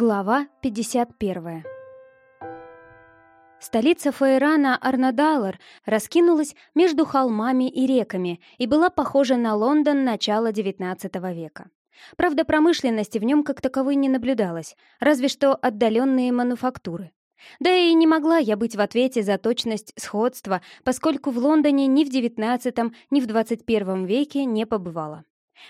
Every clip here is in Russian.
Глава 51 Столица Фаерана Арнадалар раскинулась между холмами и реками и была похожа на Лондон начала XIX века. Правда, промышленности в нем как таковой не наблюдалось, разве что отдаленные мануфактуры. Да и не могла я быть в ответе за точность сходства, поскольку в Лондоне ни в XIX, ни в XXI веке не побывала.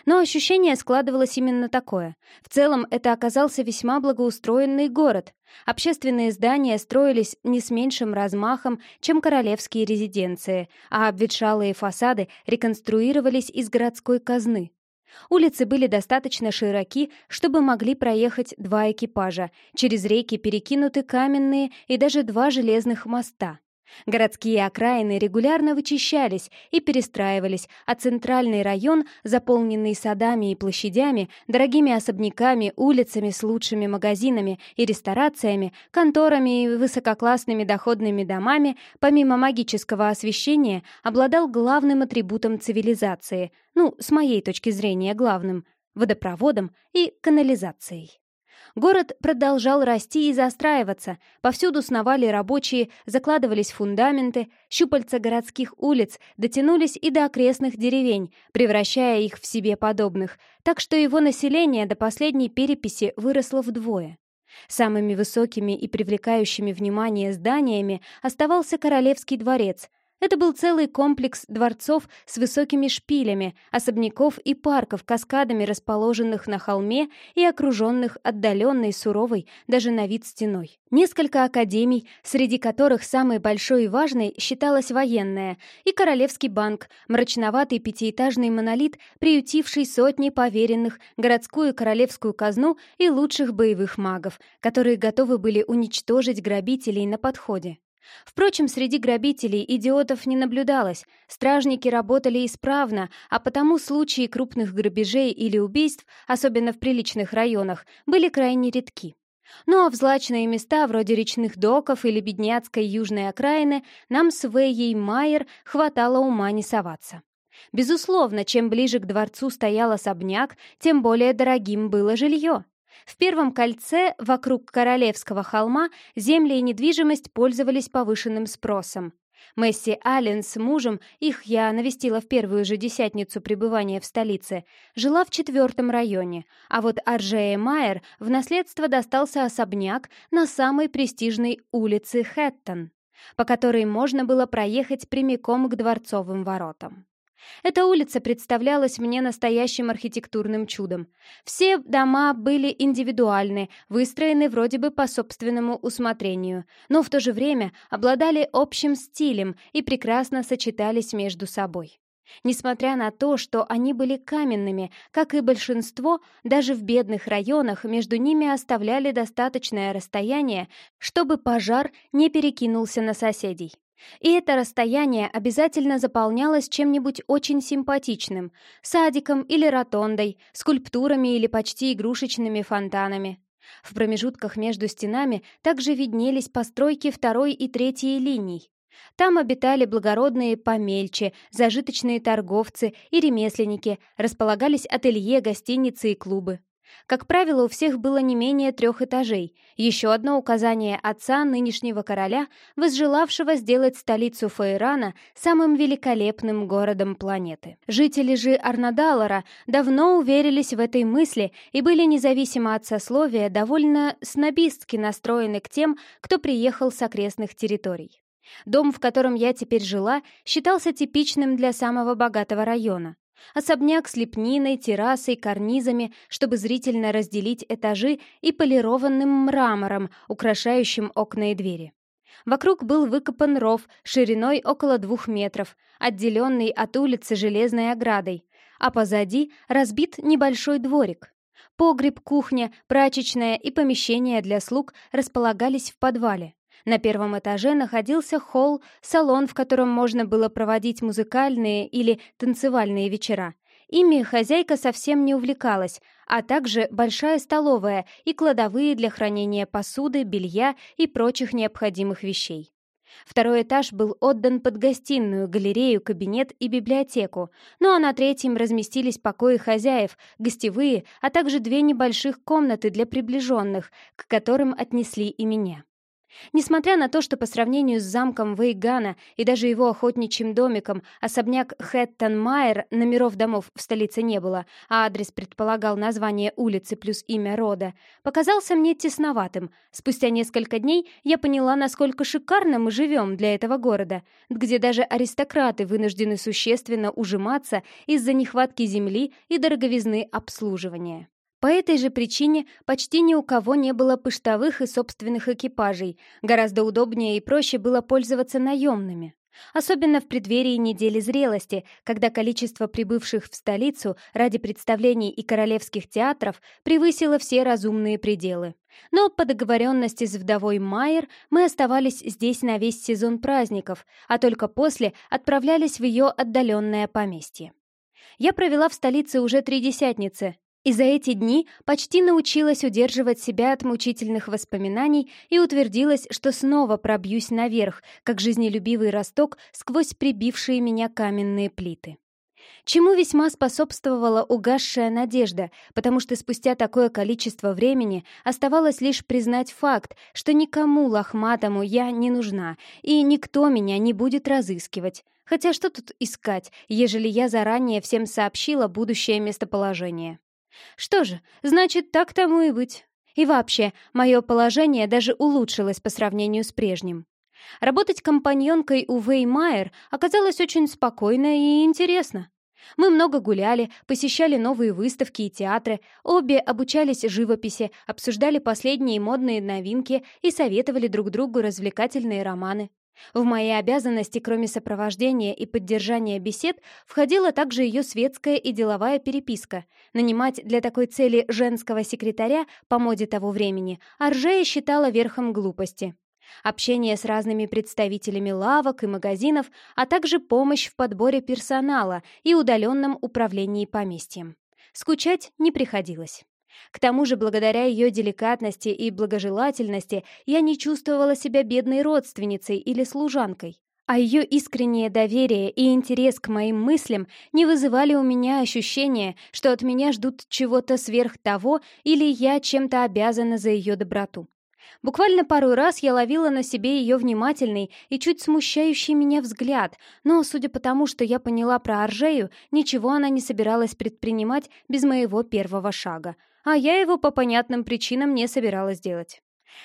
Но ощущение складывалось именно такое. В целом, это оказался весьма благоустроенный город. Общественные здания строились не с меньшим размахом, чем королевские резиденции, а обветшалые фасады реконструировались из городской казны. Улицы были достаточно широки, чтобы могли проехать два экипажа, через реки перекинуты каменные и даже два железных моста. Городские окраины регулярно вычищались и перестраивались, а центральный район, заполненный садами и площадями, дорогими особняками, улицами с лучшими магазинами и ресторациями, конторами и высококлассными доходными домами, помимо магического освещения, обладал главным атрибутом цивилизации, ну, с моей точки зрения, главным — водопроводом и канализацией. Город продолжал расти и застраиваться, повсюду сновали рабочие, закладывались фундаменты, щупальца городских улиц дотянулись и до окрестных деревень, превращая их в себе подобных, так что его население до последней переписи выросло вдвое. Самыми высокими и привлекающими внимание зданиями оставался Королевский дворец — это был целый комплекс дворцов с высокими шпилями, особняков и парков, каскадами расположенных на холме и окруженных отдаленной, суровой, даже на вид стеной. Несколько академий, среди которых самой большой и важной считалась военная, и Королевский банк, мрачноватый пятиэтажный монолит, приютивший сотни поверенных, городскую и королевскую казну и лучших боевых магов, которые готовы были уничтожить грабителей на подходе. Впрочем, среди грабителей идиотов не наблюдалось, стражники работали исправно, а потому случаи крупных грабежей или убийств, особенно в приличных районах, были крайне редки. Ну а в злачные места, вроде речных доков или бедняцкой южной окраины, нам с Вэйей Майер хватало ума не соваться. Безусловно, чем ближе к дворцу стоял особняк, тем более дорогим было жилье. В первом кольце вокруг Королевского холма земли и недвижимость пользовались повышенным спросом. Месси Аллен с мужем, их я навестила в первую же десятницу пребывания в столице, жила в четвертом районе, а вот Аржея Майер в наследство достался особняк на самой престижной улице Хэттон, по которой можно было проехать прямиком к дворцовым воротам. Эта улица представлялась мне настоящим архитектурным чудом. Все дома были индивидуальны, выстроены вроде бы по собственному усмотрению, но в то же время обладали общим стилем и прекрасно сочетались между собой. Несмотря на то, что они были каменными, как и большинство, даже в бедных районах между ними оставляли достаточное расстояние, чтобы пожар не перекинулся на соседей. И это расстояние обязательно заполнялось чем-нибудь очень симпатичным — садиком или ротондой, скульптурами или почти игрушечными фонтанами. В промежутках между стенами также виднелись постройки второй и третьей линий. Там обитали благородные помельче, зажиточные торговцы и ремесленники, располагались ателье, гостиницы и клубы. Как правило, у всех было не менее трех этажей. Еще одно указание отца нынешнего короля, возжелавшего сделать столицу Фаерана самым великолепным городом планеты. Жители же Арнадалора давно уверились в этой мысли и были независимо от сословия довольно снобистски настроены к тем, кто приехал с окрестных территорий. Дом, в котором я теперь жила, считался типичным для самого богатого района. Особняк с лепниной, террасой, карнизами, чтобы зрительно разделить этажи и полированным мрамором, украшающим окна и двери. Вокруг был выкопан ров шириной около двух метров, отделенный от улицы железной оградой, а позади разбит небольшой дворик. Погреб, кухня, прачечная и помещения для слуг располагались в подвале. На первом этаже находился холл, салон, в котором можно было проводить музыкальные или танцевальные вечера. Ими хозяйка совсем не увлекалась, а также большая столовая и кладовые для хранения посуды, белья и прочих необходимых вещей. Второй этаж был отдан под гостиную, галерею, кабинет и библиотеку, ну а на третьем разместились покои хозяев, гостевые, а также две небольших комнаты для приближенных, к которым отнесли и меня. Несмотря на то, что по сравнению с замком Вейгана и даже его охотничьим домиком особняк Хэттон-Майер номеров домов в столице не было, а адрес предполагал название улицы плюс имя рода, показался мне тесноватым. Спустя несколько дней я поняла, насколько шикарно мы живем для этого города, где даже аристократы вынуждены существенно ужиматься из-за нехватки земли и дороговизны обслуживания. По этой же причине почти ни у кого не было пыштовых и собственных экипажей. Гораздо удобнее и проще было пользоваться наемными. Особенно в преддверии недели зрелости, когда количество прибывших в столицу ради представлений и королевских театров превысило все разумные пределы. Но по договоренности с вдовой Майер мы оставались здесь на весь сезон праздников, а только после отправлялись в ее отдаленное поместье. Я провела в столице уже три десятницы, и за эти дни почти научилась удерживать себя от мучительных воспоминаний и утвердилась, что снова пробьюсь наверх, как жизнелюбивый росток сквозь прибившие меня каменные плиты. Чему весьма способствовала угасшая надежда, потому что спустя такое количество времени оставалось лишь признать факт, что никому лохматому я не нужна, и никто меня не будет разыскивать. Хотя что тут искать, ежели я заранее всем сообщила будущее местоположение? Что же, значит, так тому и быть. И вообще, мое положение даже улучшилось по сравнению с прежним. Работать компаньонкой у Вэй оказалось очень спокойно и интересно. Мы много гуляли, посещали новые выставки и театры, обе обучались живописи, обсуждали последние модные новинки и советовали друг другу развлекательные романы. В мои обязанности, кроме сопровождения и поддержания бесед, входила также ее светская и деловая переписка. Нанимать для такой цели женского секретаря по моде того времени Аржея считала верхом глупости. Общение с разными представителями лавок и магазинов, а также помощь в подборе персонала и удаленном управлении поместьем. Скучать не приходилось. К тому же, благодаря ее деликатности и благожелательности, я не чувствовала себя бедной родственницей или служанкой. А ее искреннее доверие и интерес к моим мыслям не вызывали у меня ощущения, что от меня ждут чего-то сверх того или я чем-то обязана за ее доброту. Буквально пару раз я ловила на себе ее внимательный и чуть смущающий меня взгляд, но, судя по тому, что я поняла про Аржею, ничего она не собиралась предпринимать без моего первого шага, а я его по понятным причинам не собиралась делать.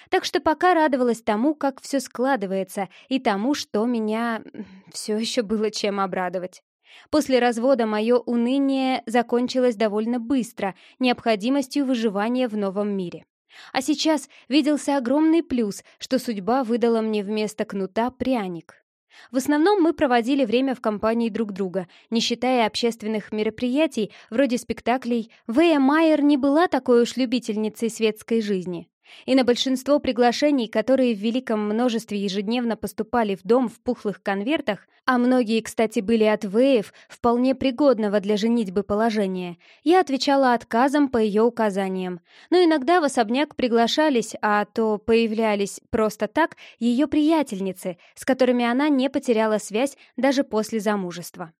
Так что пока радовалась тому, как все складывается, и тому, что меня все еще было чем обрадовать. После развода мое уныние закончилось довольно быстро, необходимостью выживания в новом мире. А сейчас виделся огромный плюс, что судьба выдала мне вместо кнута пряник. В основном мы проводили время в компании друг друга, не считая общественных мероприятий, вроде спектаклей. Вэя Майер не была такой уж любительницей светской жизни. И на большинство приглашений, которые в великом множестве ежедневно поступали в дом в пухлых конвертах, а многие, кстати, были от Вэев, вполне пригодного для женитьбы положения, я отвечала отказом по ее указаниям. Но иногда в особняк приглашались, а то появлялись просто так ее приятельницы, с которыми она не потеряла связь даже после замужества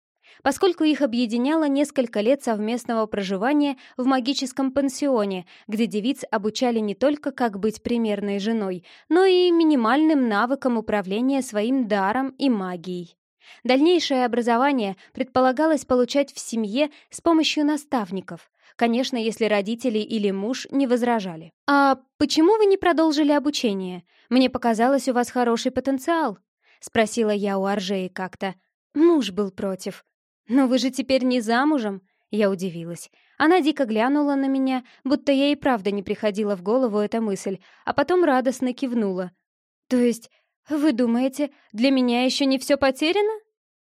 поскольку их объединяло несколько лет совместного проживания в магическом пансионе, где девиц обучали не только как быть примерной женой, но и минимальным навыкам управления своим даром и магией. Дальнейшее образование предполагалось получать в семье с помощью наставников, конечно, если родители или муж не возражали. «А почему вы не продолжили обучение? Мне показалось, у вас хороший потенциал», — спросила я у Аржеи как-то. Муж был против. «Но вы же теперь не замужем?» Я удивилась. Она дико глянула на меня, будто ей и правда не приходила в голову эта мысль, а потом радостно кивнула. «То есть, вы думаете, для меня еще не все потеряно?»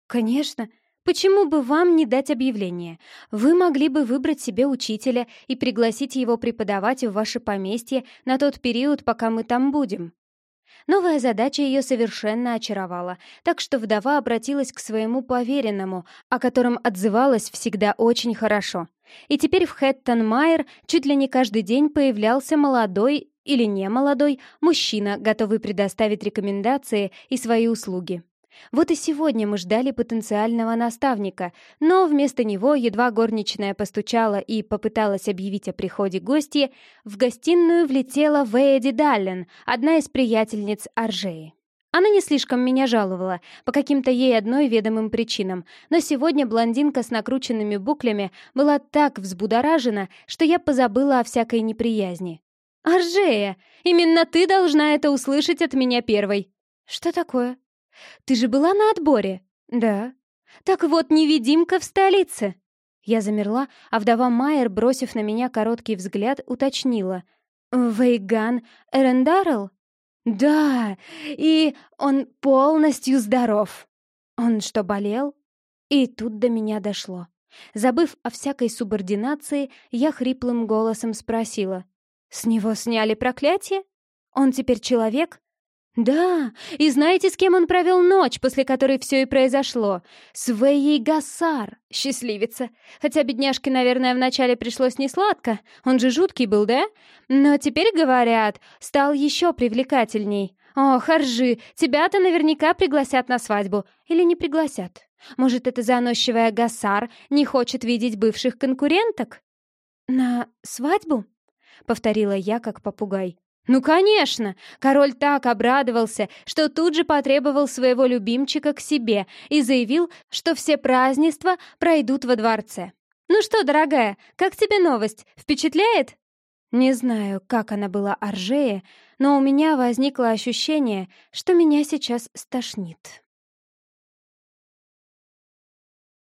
«Конечно. Почему бы вам не дать объявление? Вы могли бы выбрать себе учителя и пригласить его преподавать в ваше поместье на тот период, пока мы там будем». Новая задача ее совершенно очаровала, так что вдова обратилась к своему поверенному, о котором отзывалась всегда очень хорошо. И теперь в Хэттон-Майер чуть ли не каждый день появлялся молодой или не молодой мужчина, готовый предоставить рекомендации и свои услуги. Вот и сегодня мы ждали потенциального наставника, но вместо него, едва горничная постучала и попыталась объявить о приходе гостья, в гостиную влетела Вэйди Даллен, одна из приятельниц Аржеи. Она не слишком меня жаловала, по каким-то ей одной ведомым причинам, но сегодня блондинка с накрученными буклями была так взбудоражена, что я позабыла о всякой неприязни. «Аржея, именно ты должна это услышать от меня первой!» «Что такое?» Ты же была на отборе?» «Да». «Так вот, невидимка в столице!» Я замерла, а вдова Майер, бросив на меня короткий взгляд, уточнила. «Вейган Эрендарл?» «Да, и он полностью здоров!» «Он что, болел?» И тут до меня дошло. Забыв о всякой субординации, я хриплым голосом спросила. «С него сняли проклятие? Он теперь человек?» «Да, и знаете, с кем он провел ночь, после которой все и произошло? С Вэйей Гасар, счастливица. Хотя бедняжке, наверное, вначале пришлось несладко, он же жуткий был, да? Но теперь, говорят, стал еще привлекательней. О, Харжи, тебя-то наверняка пригласят на свадьбу. Или не пригласят? Может, эта заносчивая Гасар не хочет видеть бывших конкуренток?» «На свадьбу?» — повторила я, как попугай. Ну, конечно! Король так обрадовался, что тут же потребовал своего любимчика к себе и заявил, что все празднества пройдут во дворце. «Ну что, дорогая, как тебе новость? Впечатляет?» Не знаю, как она была Аржея, но у меня возникло ощущение, что меня сейчас стошнит.